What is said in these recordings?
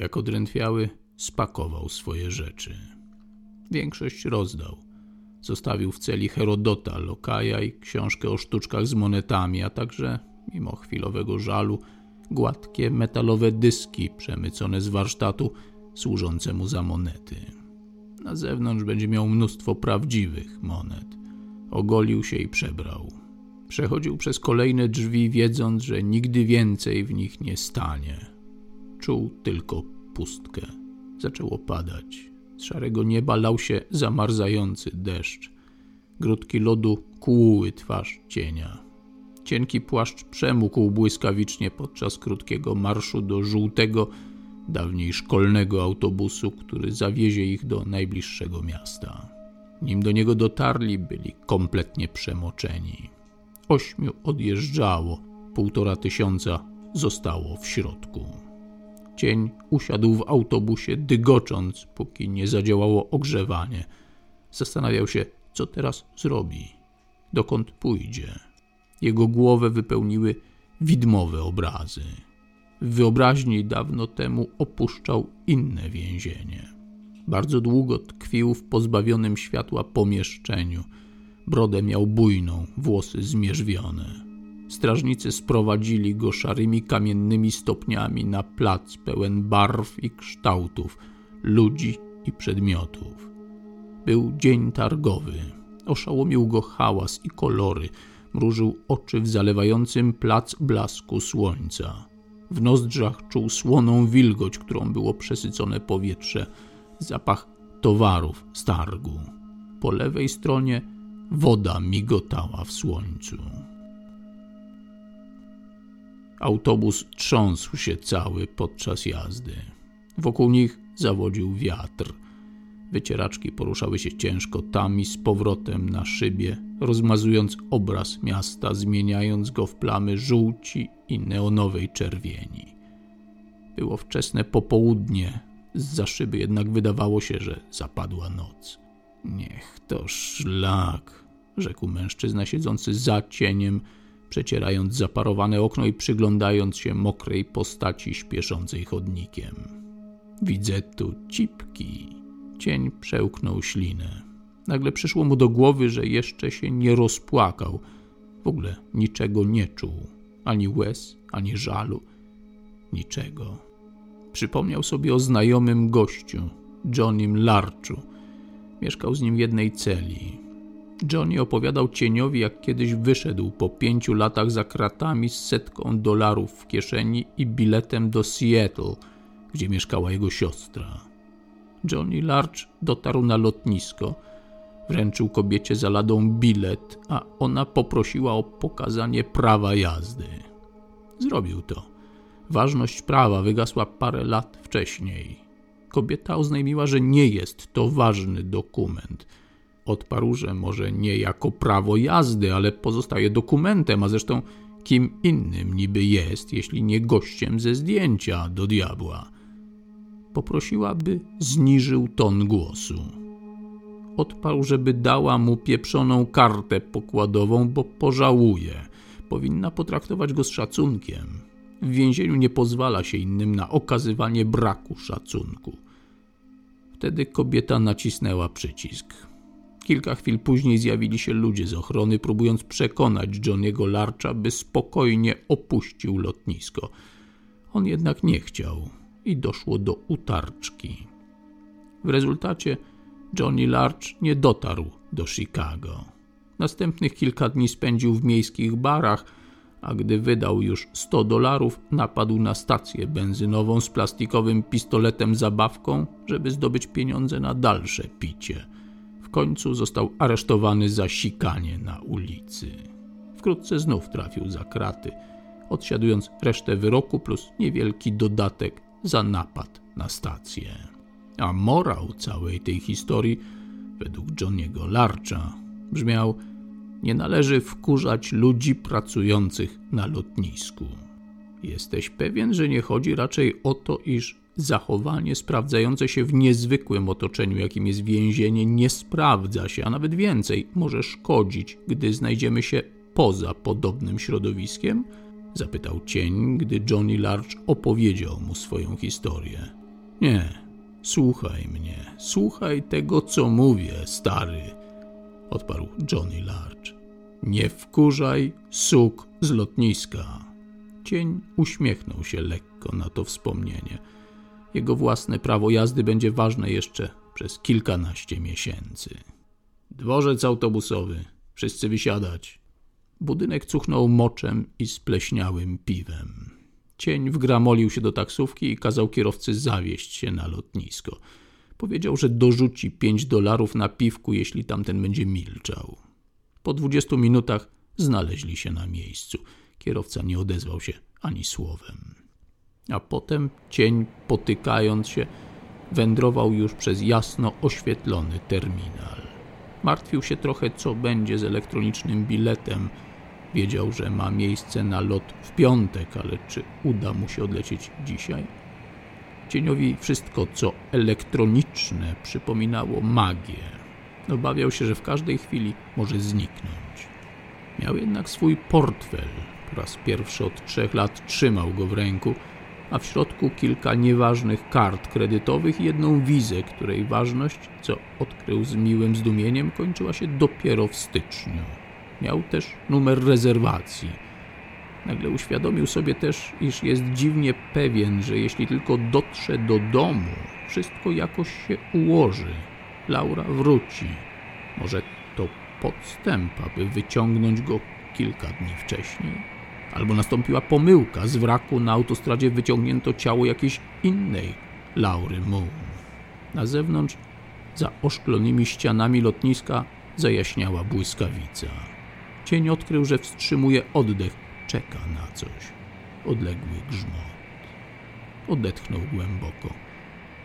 Jak odrętwiały, spakował swoje rzeczy. Większość rozdał. Zostawił w celi Herodota, Lokaja i książkę o sztuczkach z monetami, a także, mimo chwilowego żalu, gładkie metalowe dyski przemycone z warsztatu służące mu za monety. Na zewnątrz będzie miał mnóstwo prawdziwych monet. Ogolił się i przebrał. Przechodził przez kolejne drzwi, wiedząc, że nigdy więcej w nich nie stanie. Czuł tylko pustkę. Zaczęło padać. Z szarego nieba lał się zamarzający deszcz. Grudki lodu kłuły twarz cienia. Cienki płaszcz przemógł błyskawicznie podczas krótkiego marszu do żółtego, dawniej szkolnego autobusu, który zawiezie ich do najbliższego miasta. Nim do niego dotarli, byli kompletnie przemoczeni. Ośmiu odjeżdżało, półtora tysiąca zostało w środku. Cień usiadł w autobusie, dygocząc, póki nie zadziałało ogrzewanie. Zastanawiał się, co teraz zrobi, dokąd pójdzie. Jego głowę wypełniły widmowe obrazy. W wyobraźni dawno temu opuszczał inne więzienie. Bardzo długo tkwił w pozbawionym światła pomieszczeniu. Brodę miał bujną, włosy zmierzwione. Strażnicy sprowadzili go szarymi kamiennymi stopniami na plac pełen barw i kształtów, ludzi i przedmiotów. Był dzień targowy. Oszałomił go hałas i kolory. Mrużył oczy w zalewającym plac blasku słońca. W nozdrzach czuł słoną wilgoć, którą było przesycone powietrze, zapach towarów z targu. Po lewej stronie woda migotała w słońcu. Autobus trząsł się cały podczas jazdy. Wokół nich zawodził wiatr. Wycieraczki poruszały się ciężko tam i z powrotem na szybie, rozmazując obraz miasta, zmieniając go w plamy żółci i neonowej czerwieni. Było wczesne popołudnie, z szyby jednak wydawało się, że zapadła noc. Niech to szlak, rzekł mężczyzna siedzący za cieniem, przecierając zaparowane okno i przyglądając się mokrej postaci śpieszącej chodnikiem. Widzę tu cipki. Cień przełknął ślinę. Nagle przyszło mu do głowy, że jeszcze się nie rozpłakał. W ogóle niczego nie czuł. Ani łez, ani żalu. Niczego. Przypomniał sobie o znajomym gościu, Johnim Larczu. Mieszkał z nim w jednej celi. Johnny opowiadał cieniowi, jak kiedyś wyszedł po pięciu latach za kratami z setką dolarów w kieszeni i biletem do Seattle, gdzie mieszkała jego siostra. Johnny Larch dotarł na lotnisko, wręczył kobiecie za ladą bilet, a ona poprosiła o pokazanie prawa jazdy. Zrobił to. Ważność prawa wygasła parę lat wcześniej. Kobieta oznajmiła, że nie jest to ważny dokument – Odparł, że może nie jako prawo jazdy, ale pozostaje dokumentem, a zresztą kim innym niby jest, jeśli nie gościem ze zdjęcia do diabła. Poprosiła, by zniżył ton głosu. Odparł, żeby dała mu pieprzoną kartę pokładową, bo pożałuje. Powinna potraktować go z szacunkiem. W więzieniu nie pozwala się innym na okazywanie braku szacunku. Wtedy kobieta nacisnęła przycisk. Kilka chwil później zjawili się ludzie z ochrony, próbując przekonać Johniego Larcha, by spokojnie opuścił lotnisko. On jednak nie chciał i doszło do utarczki. W rezultacie Johnny Larch nie dotarł do Chicago. Następnych kilka dni spędził w miejskich barach, a gdy wydał już 100 dolarów, napadł na stację benzynową z plastikowym pistoletem zabawką, żeby zdobyć pieniądze na dalsze picie końcu został aresztowany za sikanie na ulicy. Wkrótce znów trafił za kraty, odsiadując resztę wyroku plus niewielki dodatek za napad na stację. A morał całej tej historii, według Johniego Larcha, brzmiał: Nie należy wkurzać ludzi pracujących na lotnisku. Jesteś pewien, że nie chodzi raczej o to, iż zachowanie sprawdzające się w niezwykłym otoczeniu, jakim jest więzienie, nie sprawdza się, a nawet więcej, może szkodzić, gdy znajdziemy się poza podobnym środowiskiem? Zapytał cień, gdy Johnny Larch opowiedział mu swoją historię. Nie, słuchaj mnie, słuchaj tego, co mówię, stary, odparł Johnny Larch. Nie wkurzaj suk z lotniska. Cień uśmiechnął się lekko na to wspomnienie. Jego własne prawo jazdy będzie ważne jeszcze przez kilkanaście miesięcy. Dworzec autobusowy. Wszyscy wysiadać. Budynek cuchnął moczem i spleśniałym piwem. Cień wgramolił się do taksówki i kazał kierowcy zawieść się na lotnisko. Powiedział, że dorzuci pięć dolarów na piwku, jeśli tamten będzie milczał. Po dwudziestu minutach znaleźli się na miejscu. Kierowca nie odezwał się ani słowem. A potem cień, potykając się, wędrował już przez jasno oświetlony terminal. Martwił się trochę, co będzie z elektronicznym biletem. Wiedział, że ma miejsce na lot w piątek, ale czy uda mu się odlecieć dzisiaj? Cieniowi wszystko, co elektroniczne, przypominało magię. Obawiał się, że w każdej chwili może zniknąć. Miał jednak swój portfel. Po raz pierwszy od trzech lat trzymał go w ręku, a w środku kilka nieważnych kart kredytowych i jedną wizę, której ważność, co odkrył z miłym zdumieniem, kończyła się dopiero w styczniu. Miał też numer rezerwacji. Nagle uświadomił sobie też, iż jest dziwnie pewien, że jeśli tylko dotrze do domu, wszystko jakoś się ułoży. Laura wróci. Może to podstęp, aby wyciągnąć go kilka dni wcześniej albo nastąpiła pomyłka. Z wraku na autostradzie wyciągnięto ciało jakiejś innej Laury Moon. Na zewnątrz, za oszklonymi ścianami lotniska, zajaśniała błyskawica. Cień odkrył, że wstrzymuje oddech, czeka na coś. Odległy grzmot. Odetchnął głęboko.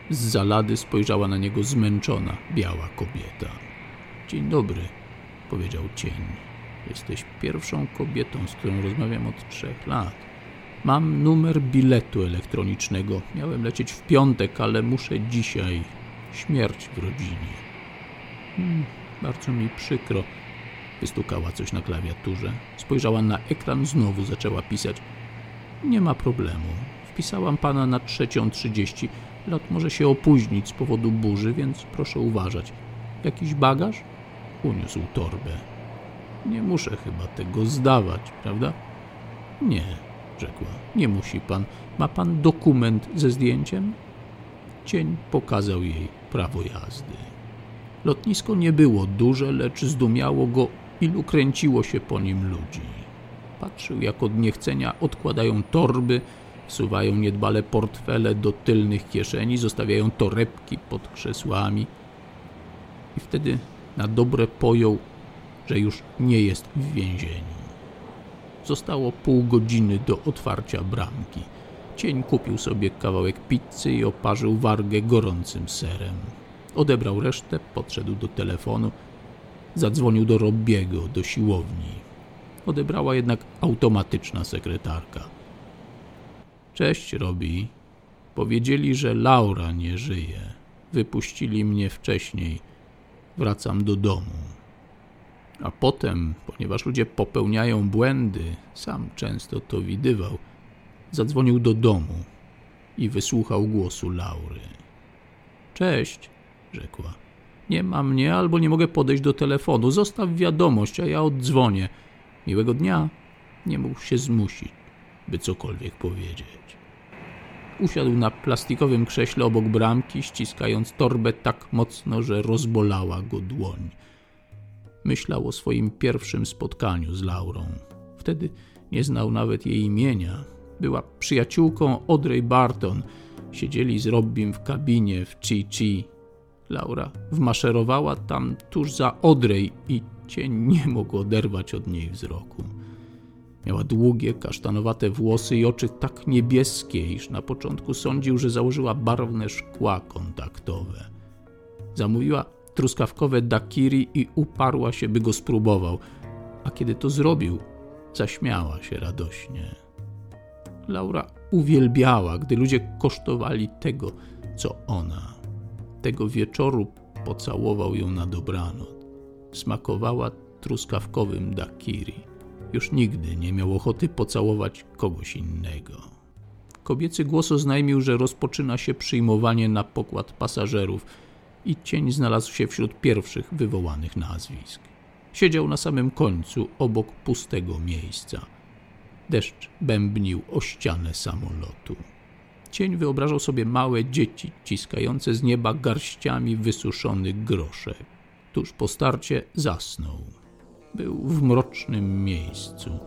Z zalady spojrzała na niego zmęczona, biała kobieta. Dzień dobry, powiedział cień. Jesteś pierwszą kobietą, z którą rozmawiam od trzech lat. Mam numer biletu elektronicznego. Miałem lecieć w piątek, ale muszę dzisiaj. Śmierć w rodzinie. Hmm, bardzo mi przykro. Wystukała coś na klawiaturze. Spojrzała na ekran, znowu zaczęła pisać. Nie ma problemu. Wpisałam pana na trzecią trzydzieści. Lot może się opóźnić z powodu burzy, więc proszę uważać. Jakiś bagaż? Uniósł torbę. Nie muszę chyba tego zdawać, prawda? Nie, rzekła. Nie musi pan. Ma pan dokument ze zdjęciem? Cień pokazał jej prawo jazdy. Lotnisko nie było duże, lecz zdumiało go, ilu kręciło się po nim ludzi. Patrzył, jak od niechcenia odkładają torby, wsuwają niedbale portfele do tylnych kieszeni, zostawiają torebki pod krzesłami. I wtedy na dobre pojął, że już nie jest w więzieniu. Zostało pół godziny do otwarcia bramki. Cień kupił sobie kawałek pizzy i oparzył wargę gorącym serem. Odebrał resztę, podszedł do telefonu, zadzwonił do Robbiego, do siłowni. Odebrała jednak automatyczna sekretarka. Cześć, Robi. Powiedzieli, że Laura nie żyje. Wypuścili mnie wcześniej. Wracam do domu. A potem, ponieważ ludzie popełniają błędy, sam często to widywał, zadzwonił do domu i wysłuchał głosu Laury. Cześć, rzekła. Nie ma mnie albo nie mogę podejść do telefonu. Zostaw wiadomość, a ja oddzwonię. Miłego dnia. Nie mógł się zmusić, by cokolwiek powiedzieć. Usiadł na plastikowym krześle obok bramki, ściskając torbę tak mocno, że rozbolała go dłoń. Myślał o swoim pierwszym spotkaniu z Laurą. Wtedy nie znał nawet jej imienia. Była przyjaciółką Audrey Barton. Siedzieli z Robbim w kabinie w Chi Chi. Laura wmaszerowała tam tuż za Audrey i cień nie mógł oderwać od niej wzroku. Miała długie, kasztanowate włosy i oczy tak niebieskie, iż na początku sądził, że założyła barwne szkła kontaktowe. Zamówiła truskawkowe dakiri i uparła się, by go spróbował, a kiedy to zrobił, zaśmiała się radośnie. Laura uwielbiała, gdy ludzie kosztowali tego, co ona. Tego wieczoru pocałował ją na dobranoc. Smakowała truskawkowym dakiri. Już nigdy nie miał ochoty pocałować kogoś innego. Kobiecy głos oznajmił, że rozpoczyna się przyjmowanie na pokład pasażerów i cień znalazł się wśród pierwszych wywołanych nazwisk. Siedział na samym końcu, obok pustego miejsca. Deszcz bębnił o ścianę samolotu. Cień wyobrażał sobie małe dzieci ciskające z nieba garściami wysuszonych groszek. Tuż po starcie zasnął. Był w mrocznym miejscu.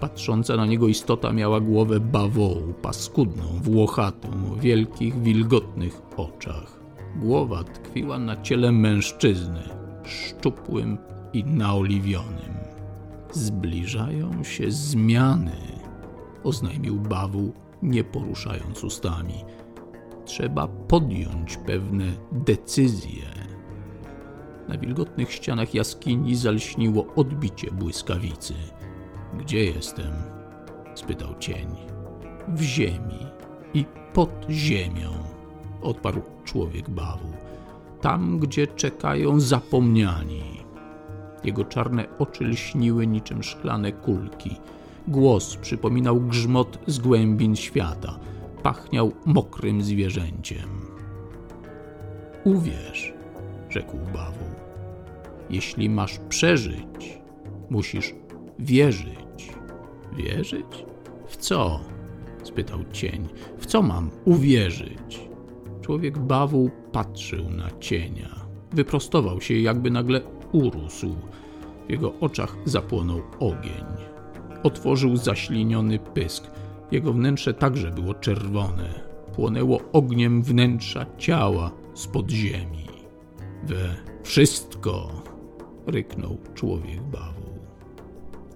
Patrząca na niego istota miała głowę bawołu, paskudną, włochatą, o wielkich, wilgotnych oczach. Głowa tkwiła na ciele mężczyzny, szczupłym i naoliwionym. Zbliżają się zmiany, oznajmił bawu, nie poruszając ustami. Trzeba podjąć pewne decyzje. Na wilgotnych ścianach jaskini zalśniło odbicie błyskawicy. Gdzie jestem? spytał cień. W ziemi i pod ziemią, odparł człowiek bawu. Tam, gdzie czekają zapomniani. Jego czarne oczy lśniły niczym szklane kulki. Głos przypominał grzmot z głębin świata. Pachniał mokrym zwierzęciem. Uwierz, rzekł bawu. Jeśli masz przeżyć, musisz wierzyć. Wierzyć? W co? spytał cień. W co mam uwierzyć? Człowiek bawu patrzył na cienia. Wyprostował się, jakby nagle urósł. W jego oczach zapłonął ogień. Otworzył zaśliniony pysk. Jego wnętrze także było czerwone. Płonęło ogniem wnętrza ciała spod ziemi. We wszystko, ryknął człowiek bawu.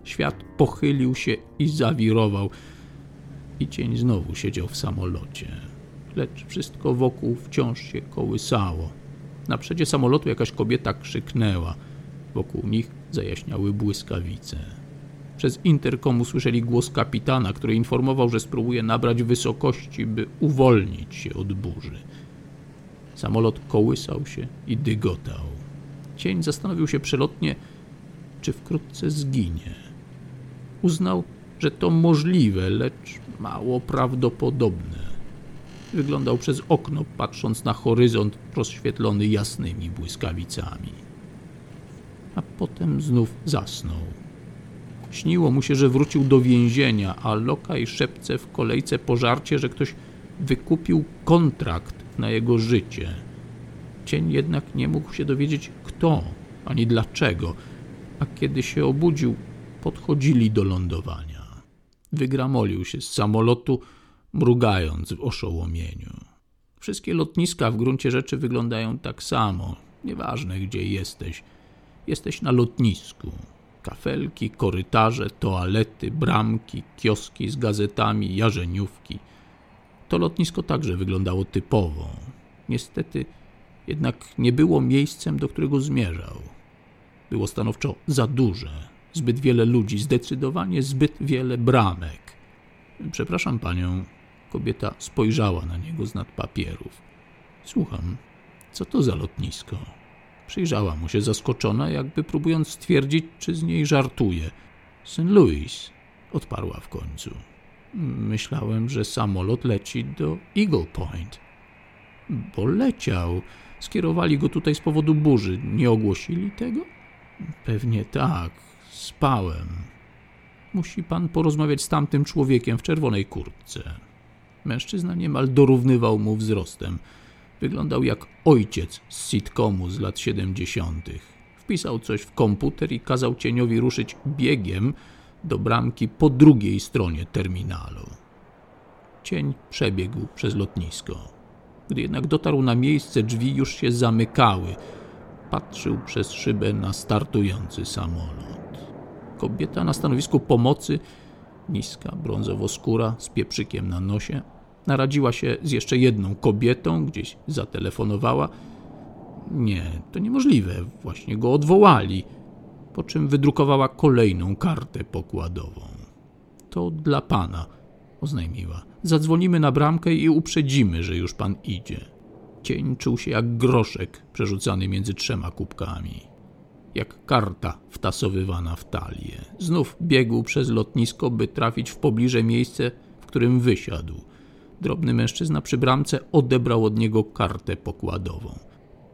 Świat pochylił się i zawirował, i cień znowu siedział w samolocie. Lecz wszystko wokół wciąż się kołysało. Na przedzie samolotu jakaś kobieta krzyknęła. Wokół nich zajaśniały błyskawice. Przez interkom usłyszeli głos kapitana, który informował, że spróbuje nabrać wysokości, by uwolnić się od burzy. Samolot kołysał się i dygotał. Cień zastanowił się przelotnie, czy wkrótce zginie. Uznał, że to możliwe, lecz mało prawdopodobne. Wyglądał przez okno, patrząc na horyzont rozświetlony jasnymi błyskawicami. A potem znów zasnął. Śniło mu się, że wrócił do więzienia, a lokaj szepce w kolejce pożarcie, że ktoś wykupił kontrakt na jego życie. Cień jednak nie mógł się dowiedzieć kto ani dlaczego, a kiedy się obudził, podchodzili do lądowania. Wygramolił się z samolotu, mrugając w oszołomieniu. Wszystkie lotniska w gruncie rzeczy wyglądają tak samo. Nieważne gdzie jesteś, jesteś na lotnisku. Kafelki, korytarze, toalety, bramki, kioski z gazetami, jarzeniówki. To lotnisko także wyglądało typowo. Niestety jednak nie było miejscem, do którego zmierzał. Było stanowczo za duże, zbyt wiele ludzi, zdecydowanie zbyt wiele bramek. Przepraszam panią, kobieta spojrzała na niego z nad papierów. Słucham, co to za lotnisko? Przyjrzała mu się zaskoczona, jakby próbując stwierdzić, czy z niej żartuje. St. Louis, odparła w końcu. Myślałem, że samolot leci do Eagle Point. Bo leciał. Skierowali go tutaj z powodu burzy. Nie ogłosili tego? Pewnie tak. Spałem. Musi pan porozmawiać z tamtym człowiekiem w czerwonej kurtce. Mężczyzna niemal dorównywał mu wzrostem. Wyglądał jak ojciec z sitcomu z lat siedemdziesiątych. Wpisał coś w komputer i kazał cieniowi ruszyć biegiem do bramki po drugiej stronie terminalu. Cień przebiegł przez lotnisko. Gdy jednak dotarł na miejsce, drzwi już się zamykały. Patrzył przez szybę na startujący samolot. Kobieta na stanowisku pomocy, niska, brązowo-skóra, z pieprzykiem na nosie, naradziła się z jeszcze jedną kobietą, gdzieś zatelefonowała. Nie, to niemożliwe, właśnie go odwołali, po czym wydrukowała kolejną kartę pokładową. To dla pana, oznajmiła. Zadzwonimy na bramkę i uprzedzimy, że już pan idzie. Cień czuł się jak groszek przerzucany między trzema kubkami. Jak karta wtasowywana w talię. Znów biegł przez lotnisko, by trafić w pobliże miejsce, w którym wysiadł. Drobny mężczyzna przy bramce odebrał od niego kartę pokładową.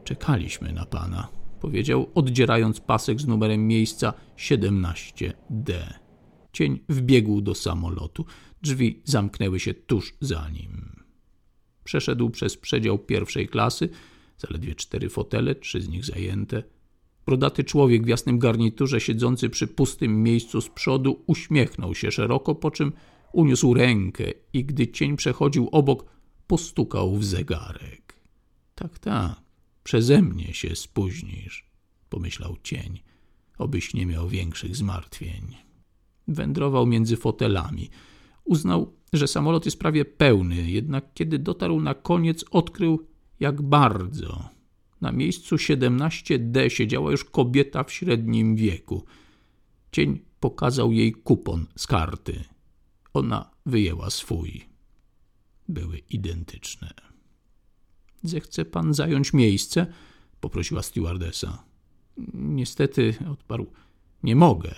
Czekaliśmy na pana, powiedział, oddzierając pasek z numerem miejsca 17D. Cień wbiegł do samolotu. Drzwi zamknęły się tuż za nim. Przeszedł przez przedział pierwszej klasy, zaledwie cztery fotele, trzy z nich zajęte. Brodaty człowiek w jasnym garniturze, siedzący przy pustym miejscu z przodu, uśmiechnął się szeroko, po czym uniósł rękę i gdy cień przechodził obok, postukał w zegarek. Tak, tak, przeze mnie się spóźnisz, pomyślał cień, obyś nie miał większych zmartwień. Wędrował między fotelami. Uznał, że samolot jest prawie pełny, jednak kiedy dotarł na koniec, odkrył, jak bardzo. Na miejscu 17D siedziała już kobieta w średnim wieku. Cień pokazał jej kupon z karty. Ona wyjęła swój. Były identyczne. Zechce pan zająć miejsce? poprosiła stewardesa. Niestety, odparł, nie mogę.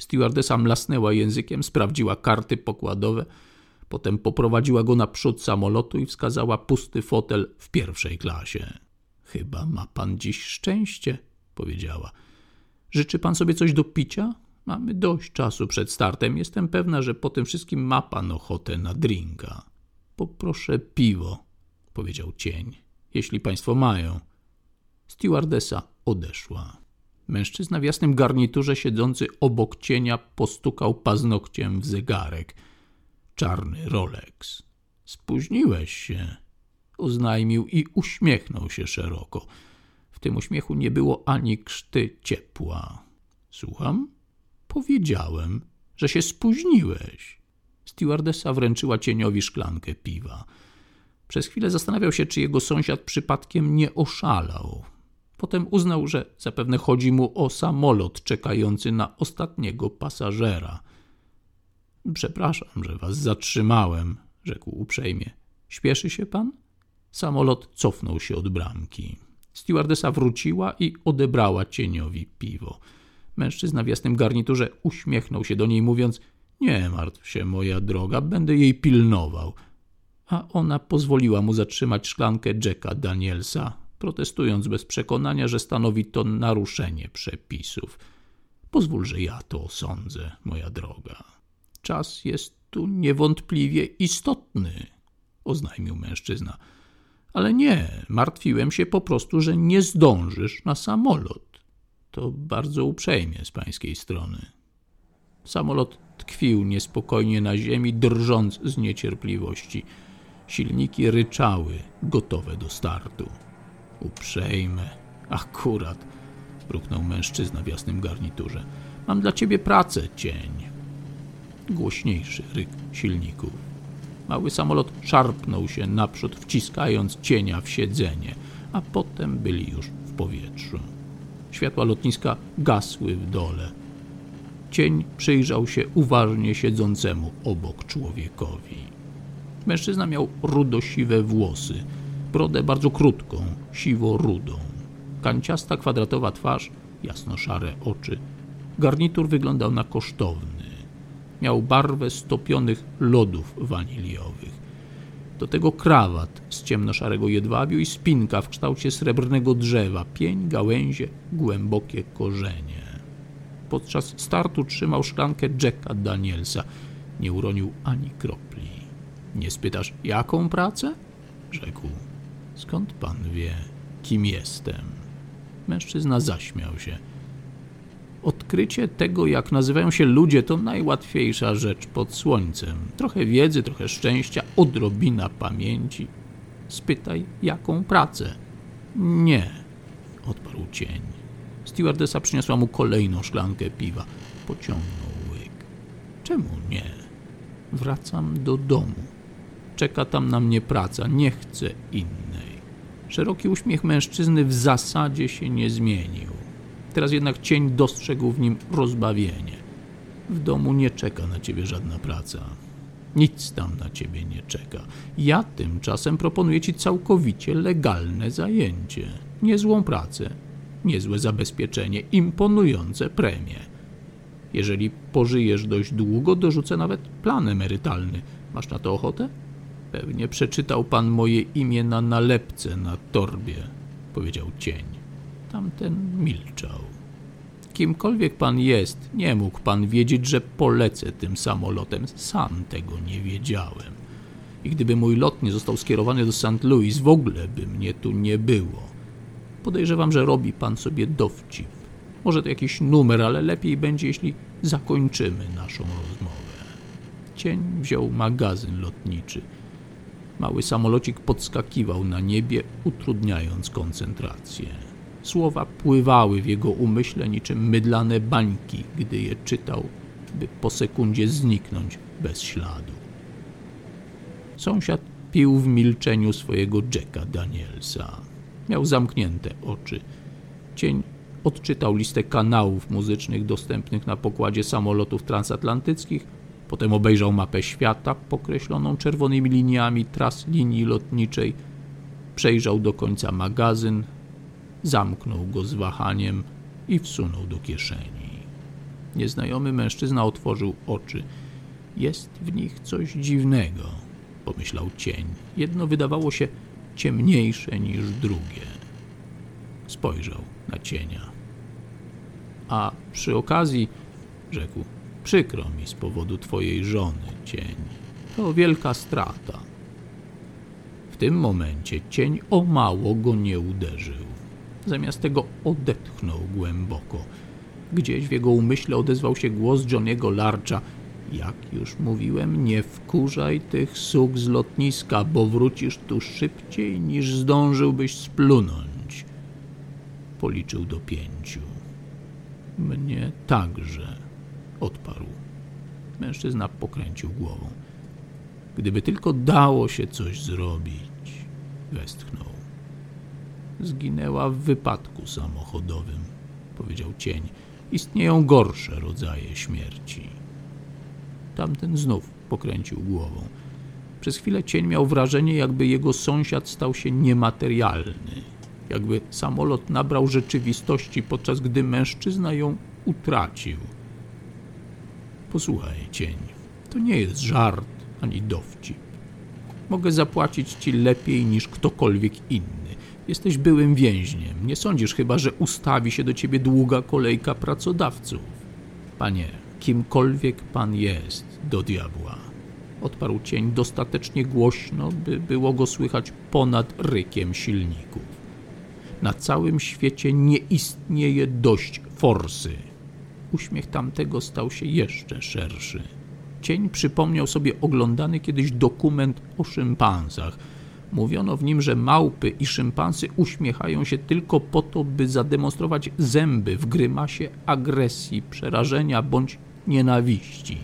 Stewardesa mlasnęła językiem, sprawdziła karty pokładowe, potem poprowadziła go naprzód samolotu i wskazała pusty fotel w pierwszej klasie. Chyba ma pan dziś szczęście, powiedziała. Życzy pan sobie coś do picia? Mamy dość czasu przed startem. Jestem pewna, że po tym wszystkim ma pan ochotę na drinka. Poproszę piwo, powiedział cień. Jeśli państwo mają. Stewardesa odeszła. Mężczyzna w jasnym garniturze siedzący obok cienia postukał paznokciem w zegarek. Czarny Rolex. Spóźniłeś się, oznajmił i uśmiechnął się szeroko. W tym uśmiechu nie było ani krzty ciepła. Słucham? Powiedziałem, że się spóźniłeś. Stewardessa wręczyła cieniowi szklankę piwa. Przez chwilę zastanawiał się, czy jego sąsiad przypadkiem nie oszalał. Potem uznał, że zapewne chodzi mu o samolot czekający na ostatniego pasażera. Przepraszam, że was zatrzymałem, rzekł uprzejmie. Śpieszy się pan? Samolot cofnął się od bramki. Stewardesa wróciła i odebrała cieniowi piwo. Mężczyzna w jasnym garniturze uśmiechnął się do niej, mówiąc: Nie martw się, moja droga, będę jej pilnował. A ona pozwoliła mu zatrzymać szklankę Jacka Danielsa, protestując bez przekonania, że stanowi to naruszenie przepisów. Pozwól, że ja to osądzę, moja droga. Czas jest tu niewątpliwie istotny, oznajmił mężczyzna. Ale nie, martwiłem się po prostu, że nie zdążysz na samolot. To bardzo uprzejmie z pańskiej strony. Samolot tkwił niespokojnie na ziemi, drżąc z niecierpliwości. Silniki ryczały, gotowe do startu. Uprzejme, akurat, mruknął mężczyzna w jasnym garniturze. Mam dla ciebie pracę, cień. Głośniejszy ryk silników. Mały samolot szarpnął się naprzód, wciskając cienia w siedzenie, a potem byli już w powietrzu. Światła lotniska gasły w dole. Cień przyjrzał się uważnie siedzącemu obok człowiekowi. Mężczyzna miał rudosiwe włosy, brodę bardzo krótką, siwo-rudą. Kanciasta, kwadratowa twarz, jasno-szare oczy. Garnitur wyglądał na kosztowny. Miał barwę stopionych lodów waniliowych. Do tego krawat ciemnoszarego jedwabiu i spinka w kształcie srebrnego drzewa, pień, gałęzie, głębokie korzenie. Podczas startu trzymał szklankę Jacka Danielsa. Nie uronił ani kropli. Nie spytasz, jaką pracę? Rzekł. Skąd pan wie, kim jestem? Mężczyzna zaśmiał się. Odkrycie tego, jak nazywają się ludzie, to najłatwiejsza rzecz pod słońcem. Trochę wiedzy, trochę szczęścia, odrobina pamięci. Spytaj, jaką pracę? Nie, odparł cień. Stewardesa przyniosła mu kolejną szklankę piwa. Pociągnął łyk. Czemu nie? Wracam do domu. Czeka tam na mnie praca, nie chcę innej. Szeroki uśmiech mężczyzny w zasadzie się nie zmienił. Teraz jednak cień dostrzegł w nim rozbawienie. W domu nie czeka na ciebie żadna praca. Nic tam na ciebie nie czeka. Ja tymczasem proponuję ci całkowicie legalne zajęcie. Niezłą pracę, niezłe zabezpieczenie, imponujące premie. Jeżeli pożyjesz dość długo, dorzucę nawet plan emerytalny. Masz na to ochotę? Pewnie przeczytał pan moje imię na nalepce na torbie, powiedział cień. Tamten milczał. Kimkolwiek pan jest, nie mógł pan wiedzieć, że polecę tym samolotem. Sam tego nie wiedziałem. I gdyby mój lot nie został skierowany do St. Louis, w ogóle by mnie tu nie było. Podejrzewam, że robi pan sobie dowcip. Może to jakiś numer, ale lepiej będzie, jeśli zakończymy naszą rozmowę. Cień wziął magazyn lotniczy. Mały samolocik podskakiwał na niebie, utrudniając koncentrację. Słowa pływały w jego umyśle niczym mydlane bańki, gdy je czytał, by po sekundzie zniknąć bez śladu. Sąsiad pił w milczeniu swojego Jacka Danielsa. Miał zamknięte oczy. Cień odczytał listę kanałów muzycznych dostępnych na pokładzie samolotów transatlantyckich, potem obejrzał mapę świata pokreśloną czerwonymi liniami tras linii lotniczej, przejrzał do końca magazyn, zamknął go z wahaniem i wsunął do kieszeni. Nieznajomy mężczyzna otworzył oczy. Jest w nich coś dziwnego, pomyślał cień. Jedno wydawało się ciemniejsze niż drugie. Spojrzał na cienia. A przy okazji, rzekł, przykro mi z powodu twojej żony, cień. To wielka strata. W tym momencie cień o mało go nie uderzył. Zamiast tego odetchnął głęboko. Gdzieś w jego umyśle odezwał się głos Johniego Larcha. Jak już mówiłem, nie wkurzaj tych suk z lotniska, bo wrócisz tu szybciej niż zdążyłbyś splunąć. Policzył do pięciu. Mnie także, odparł. Mężczyzna pokręcił głową. Gdyby tylko dało się coś zrobić, westchnął. Zginęła w wypadku samochodowym, powiedział cień. Istnieją gorsze rodzaje śmierci. Tamten znów pokręcił głową. Przez chwilę cień miał wrażenie, jakby jego sąsiad stał się niematerialny, jakby samolot nabrał rzeczywistości, podczas gdy mężczyzna ją utracił. Posłuchaj, cień, to nie jest żart ani dowcip. Mogę zapłacić ci lepiej niż ktokolwiek inny. Jesteś byłym więźniem. Nie sądzisz chyba, że ustawi się do ciebie długa kolejka pracodawców. Panie, kimkolwiek pan jest, do diabła. Odparł cień dostatecznie głośno, by było go słychać ponad rykiem silników. Na całym świecie nie istnieje dość forsy. Uśmiech tamtego stał się jeszcze szerszy. Cień przypomniał sobie oglądany kiedyś dokument o szympansach – Mówiono w nim, że małpy i szympansy uśmiechają się tylko po to, by zademonstrować zęby w grymasie agresji, przerażenia bądź nienawiści.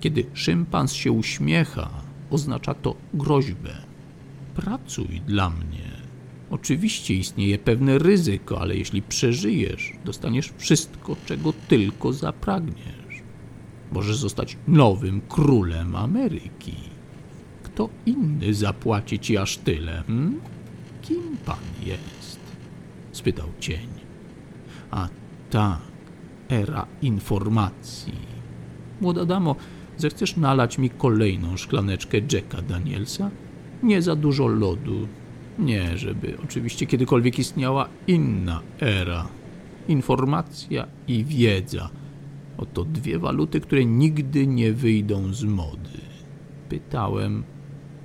Kiedy szympans się uśmiecha, oznacza to groźbę. Pracuj dla mnie. Oczywiście istnieje pewne ryzyko, ale jeśli przeżyjesz, dostaniesz wszystko, czego tylko zapragniesz. Możesz zostać nowym królem Ameryki kto inny zapłaci ci aż tyle? Hm? Kim pan jest? spytał cień. A tak, era informacji. Młoda damo, zechcesz nalać mi kolejną szklaneczkę Jacka Danielsa? Nie za dużo lodu. Nie, żeby oczywiście kiedykolwiek istniała inna era. Informacja i wiedza. Oto dwie waluty, które nigdy nie wyjdą z mody. Pytałem,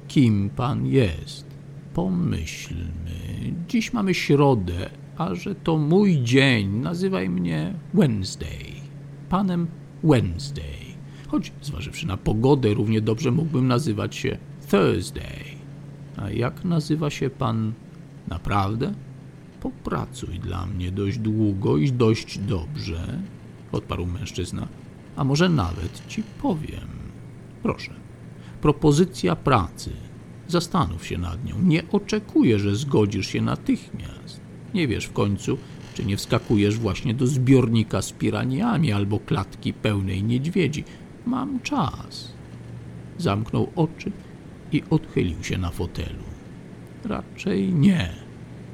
kim pan jest. Pomyślmy, dziś mamy środę, a że to mój dzień, nazywaj mnie Wednesday. Panem Wednesday. Choć zważywszy na pogodę, równie dobrze mógłbym nazywać się Thursday. A jak nazywa się pan naprawdę? Popracuj dla mnie dość długo i dość dobrze, odparł mężczyzna. A może nawet ci powiem. Proszę propozycja pracy. Zastanów się nad nią. Nie oczekuję, że zgodzisz się natychmiast. Nie wiesz w końcu, czy nie wskakujesz właśnie do zbiornika z piraniami albo klatki pełnej niedźwiedzi. Mam czas. Zamknął oczy i odchylił się na fotelu. Raczej nie,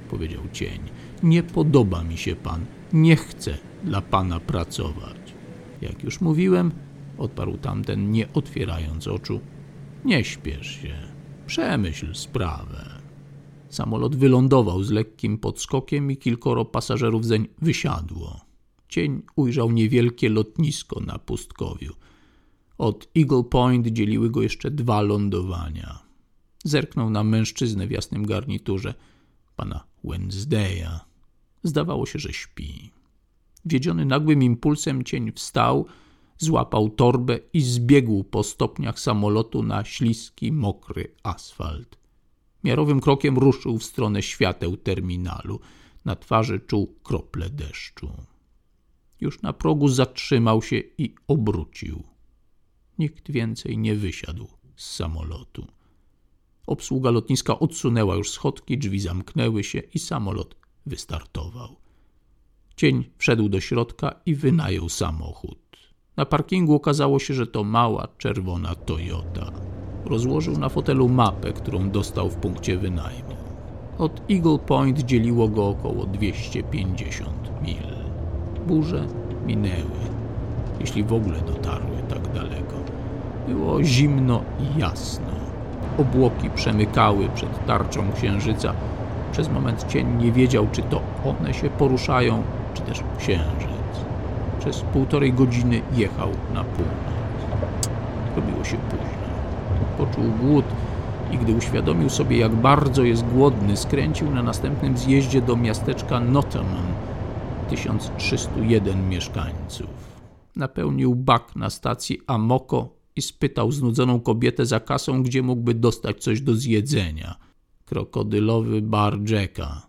powiedział cień. Nie podoba mi się pan. Nie chcę dla pana pracować. Jak już mówiłem, odparł tamten, nie otwierając oczu, nie śpiesz się. Przemyśl sprawę. Samolot wylądował z lekkim podskokiem i kilkoro pasażerów zeń wysiadło. Cień ujrzał niewielkie lotnisko na pustkowiu. Od Eagle Point dzieliły go jeszcze dwa lądowania. Zerknął na mężczyznę w jasnym garniturze, pana Wednesdaya. Zdawało się, że śpi. Wiedziony nagłym impulsem cień wstał, złapał torbę i zbiegł po stopniach samolotu na śliski, mokry asfalt. Miarowym krokiem ruszył w stronę świateł terminalu. Na twarzy czuł krople deszczu. Już na progu zatrzymał się i obrócił. Nikt więcej nie wysiadł z samolotu. Obsługa lotniska odsunęła już schodki, drzwi zamknęły się i samolot wystartował. Cień wszedł do środka i wynajął samochód. Na parkingu okazało się, że to mała, czerwona Toyota. Rozłożył na fotelu mapę, którą dostał w punkcie wynajmu. Od Eagle Point dzieliło go około 250 mil. Burze minęły, jeśli w ogóle dotarły tak daleko. Było zimno i jasno. Obłoki przemykały przed tarczą księżyca. Przez moment cień nie wiedział, czy to one się poruszają, czy też księżyc. Przez półtorej godziny jechał na północ. Robiło się późno. Poczuł głód i gdy uświadomił sobie, jak bardzo jest głodny, skręcił na następnym zjeździe do miasteczka Nottingham, 1301 mieszkańców. Napełnił bak na stacji Amoko i spytał znudzoną kobietę za kasą, gdzie mógłby dostać coś do zjedzenia. Krokodylowy bar Jacka,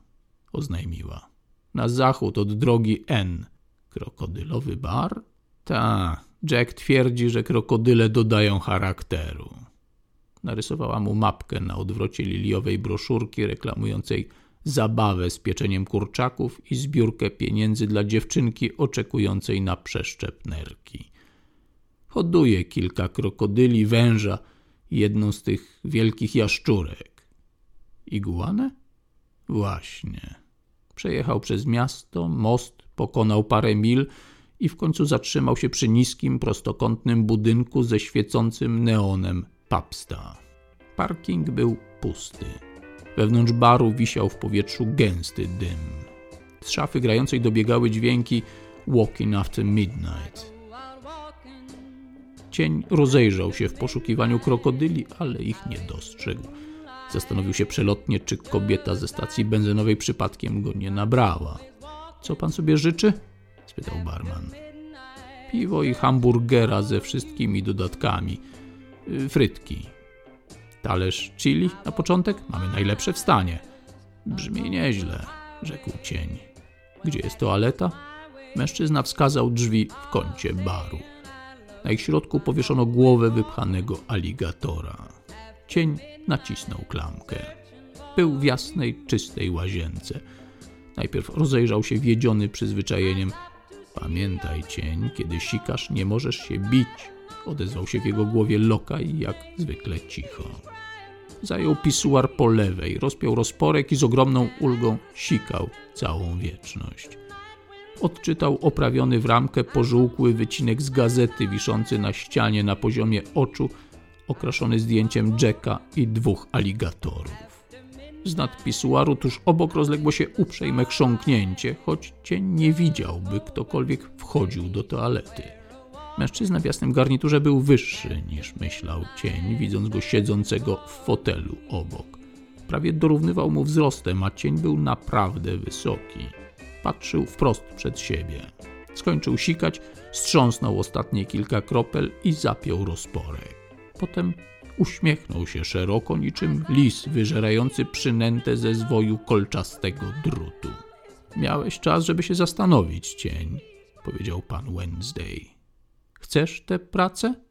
oznajmiła. Na zachód od drogi N. Krokodylowy bar? Ta, Jack twierdzi, że krokodyle dodają charakteru. Narysowała mu mapkę na odwrocie liliowej broszurki reklamującej zabawę z pieczeniem kurczaków i zbiórkę pieniędzy dla dziewczynki oczekującej na przeszczep nerki. Hoduje kilka krokodyli, węża i jedną z tych wielkich jaszczurek. Iguanę? Właśnie. Przejechał przez miasto, most, pokonał parę mil i w końcu zatrzymał się przy niskim, prostokątnym budynku ze świecącym neonem Papsta. Parking był pusty. Wewnątrz baru wisiał w powietrzu gęsty dym. Z szafy grającej dobiegały dźwięki Walking After Midnight. Cień rozejrzał się w poszukiwaniu krokodyli, ale ich nie dostrzegł. Zastanowił się przelotnie, czy kobieta ze stacji benzynowej przypadkiem go nie nabrała. Co pan sobie życzy? spytał barman. Piwo i hamburgera ze wszystkimi dodatkami. Y, frytki. Talerz chili na początek? Mamy najlepsze w stanie. Brzmi nieźle, rzekł cień. Gdzie jest toaleta? Mężczyzna wskazał drzwi w kącie baru. Na ich środku powieszono głowę wypchanego aligatora. Cień nacisnął klamkę. Był w jasnej, czystej łazience. Najpierw rozejrzał się wiedziony przyzwyczajeniem. Pamiętaj, cień, kiedy sikasz, nie możesz się bić. Odezwał się w jego głowie lokaj, jak zwykle cicho. Zajął pisuar po lewej, rozpiął rozporek i z ogromną ulgą sikał całą wieczność. Odczytał oprawiony w ramkę pożółkły wycinek z gazety wiszący na ścianie na poziomie oczu, okraszony zdjęciem Jacka i dwóch aligatorów. Z nadpisuaru tuż obok rozległo się uprzejme chrząknięcie, choć cień nie widział, by ktokolwiek wchodził do toalety. Mężczyzna w jasnym garniturze był wyższy niż myślał cień, widząc go siedzącego w fotelu obok. Prawie dorównywał mu wzrostem, a cień był naprawdę wysoki. Patrzył wprost przed siebie. Skończył sikać, strząsnął ostatnie kilka kropel i zapiął rozporek. Potem uśmiechnął się szeroko, niczym lis wyżerający przynętę ze zwoju kolczastego drutu. Miałeś czas, żeby się zastanowić, cień, powiedział pan Wednesday. Chcesz tę pracę?